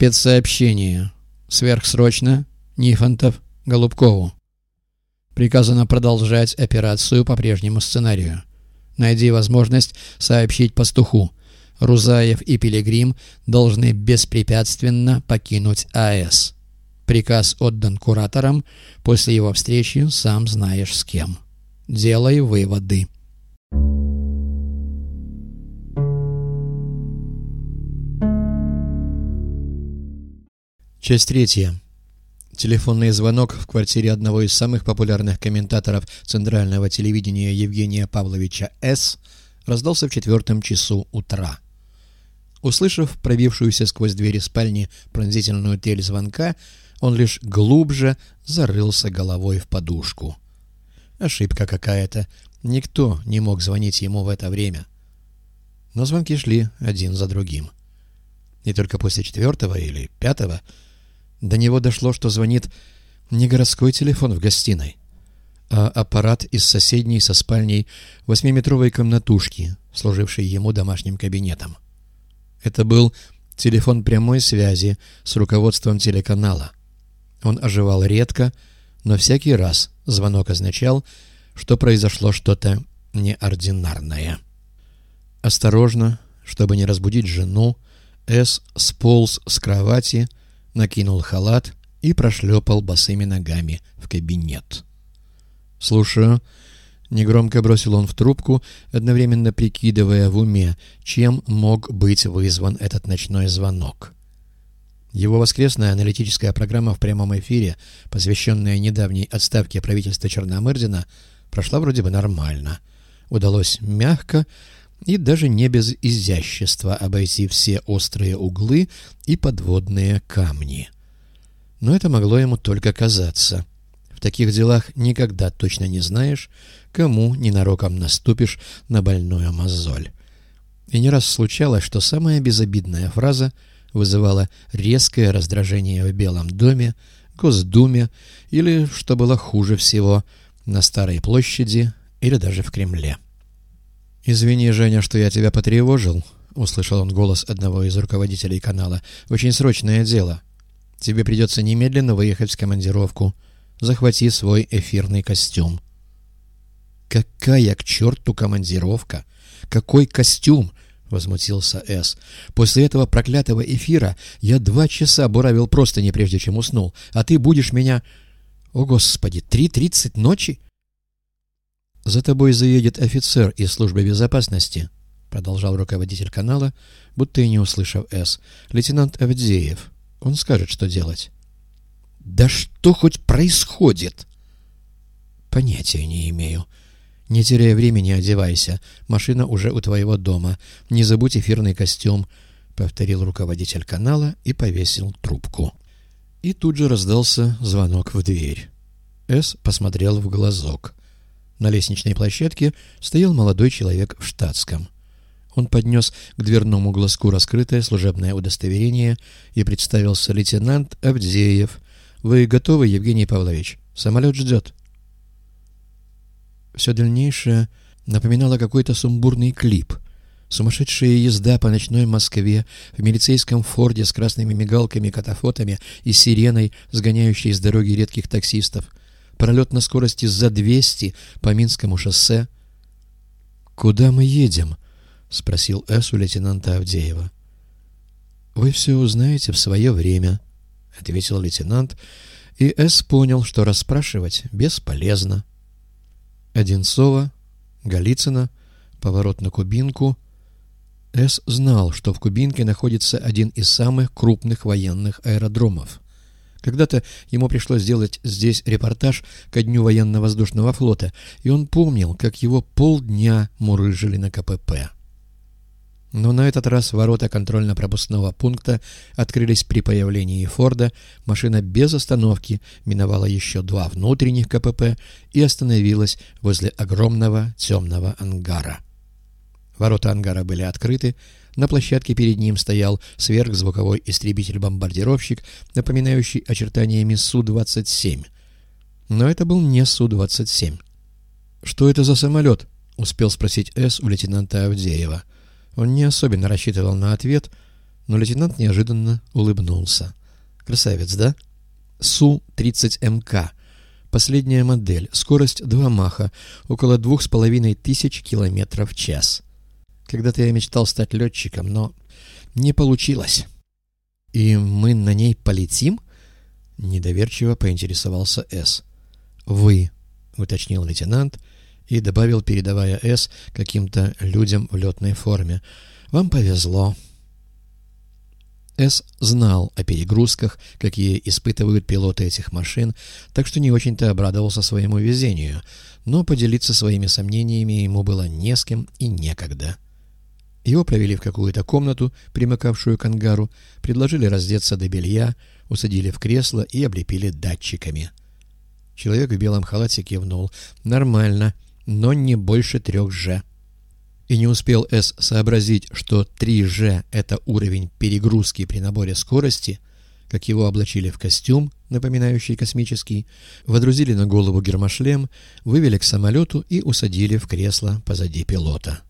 Спецсообщение. Сверхсрочно. Нифонтов. Голубкову. Приказано продолжать операцию по прежнему сценарию. Найди возможность сообщить пастуху. Рузаев и Пилигрим должны беспрепятственно покинуть АЭС. Приказ отдан кураторам, после его встречи сам знаешь с кем. Делай выводы. Часть третья. Телефонный звонок в квартире одного из самых популярных комментаторов центрального телевидения Евгения Павловича С. раздался в четвертом часу утра. Услышав пробившуюся сквозь двери спальни пронзительную тель звонка, он лишь глубже зарылся головой в подушку. Ошибка какая-то. Никто не мог звонить ему в это время. Но звонки шли один за другим. И только после четвертого или пятого до него дошло, что звонит не городской телефон в гостиной, а аппарат из соседней со спальней восьмиметровой комнатушки, служившей ему домашним кабинетом. Это был телефон прямой связи с руководством телеканала. Он оживал редко, но всякий раз звонок означал, что произошло что-то неординарное. Осторожно, чтобы не разбудить жену, С сполз с кровати, накинул халат и прошлепал босыми ногами в кабинет. «Слушаю», — негромко бросил он в трубку, одновременно прикидывая в уме, чем мог быть вызван этот ночной звонок. Его воскресная аналитическая программа в прямом эфире, посвященная недавней отставке правительства Черномырдина, прошла вроде бы нормально. Удалось мягко и даже не без изящества обойти все острые углы и подводные камни. Но это могло ему только казаться. В таких делах никогда точно не знаешь, кому ненароком наступишь на больную мозоль. И не раз случалось, что самая безобидная фраза вызывала резкое раздражение в Белом доме, Госдуме или, что было хуже всего, на Старой площади или даже в Кремле. «Извини, Женя, что я тебя потревожил», — услышал он голос одного из руководителей канала. «Очень срочное дело. Тебе придется немедленно выехать в командировку. Захвати свой эфирный костюм». «Какая к черту командировка? Какой костюм?» — возмутился С. «После этого проклятого эфира я два часа буравил просто не прежде, чем уснул, а ты будешь меня...» «О, Господи, три тридцать ночи?» «За тобой заедет офицер из службы безопасности», — продолжал руководитель канала, будто и не услышав «С». «Лейтенант Авдеев. Он скажет, что делать». «Да что хоть происходит?» «Понятия не имею. Не теряя времени, одевайся. Машина уже у твоего дома. Не забудь эфирный костюм», — повторил руководитель канала и повесил трубку. И тут же раздался звонок в дверь. С посмотрел в глазок — на лестничной площадке стоял молодой человек в штатском. Он поднес к дверному глазку раскрытое служебное удостоверение и представился лейтенант Авдеев. «Вы готовы, Евгений Павлович? Самолет ждет». Все дальнейшее напоминало какой-то сумбурный клип. Сумасшедшая езда по ночной Москве в милицейском форде с красными мигалками, катафотами и сиреной, сгоняющей с дороги редких таксистов — пролет на скорости за 200 по Минскому шоссе. «Куда мы едем?» — спросил С у лейтенанта Авдеева. «Вы все узнаете в свое время», — ответил лейтенант, и С понял, что расспрашивать бесполезно. Одинцова, Голицына, поворот на Кубинку. С знал, что в Кубинке находится один из самых крупных военных аэродромов. Когда-то ему пришлось сделать здесь репортаж ко дню военно-воздушного флота, и он помнил, как его полдня мурыжили на КПП. Но на этот раз ворота контрольно-пропускного пункта открылись при появлении Форда, машина без остановки миновала еще два внутренних КПП и остановилась возле огромного темного ангара. Ворота ангара были открыты, на площадке перед ним стоял сверхзвуковой истребитель-бомбардировщик, напоминающий очертаниями Су-27. Но это был не Су-27. «Что это за самолет?» — успел спросить С у лейтенанта Авдеева. Он не особенно рассчитывал на ответ, но лейтенант неожиданно улыбнулся. «Красавец, да?» Су-30МК. Последняя модель. Скорость 2 маха. Около двух с половиной тысяч километров в час. Когда-то я мечтал стать летчиком, но не получилось. «И мы на ней полетим?» Недоверчиво поинтересовался С. «Вы», — уточнил лейтенант и добавил, передавая С каким-то людям в летной форме. «Вам повезло». С знал о перегрузках, какие испытывают пилоты этих машин, так что не очень-то обрадовался своему везению, но поделиться своими сомнениями ему было не с кем и некогда. Его провели в какую-то комнату, примыкавшую к ангару, предложили раздеться до белья, усадили в кресло и облепили датчиками. Человек в белом халате кивнул. «Нормально, но не больше трех «Ж». И не успел С сообразить, что 3G — это уровень перегрузки при наборе скорости, как его облачили в костюм, напоминающий космический, водрузили на голову гермошлем, вывели к самолету и усадили в кресло позади пилота.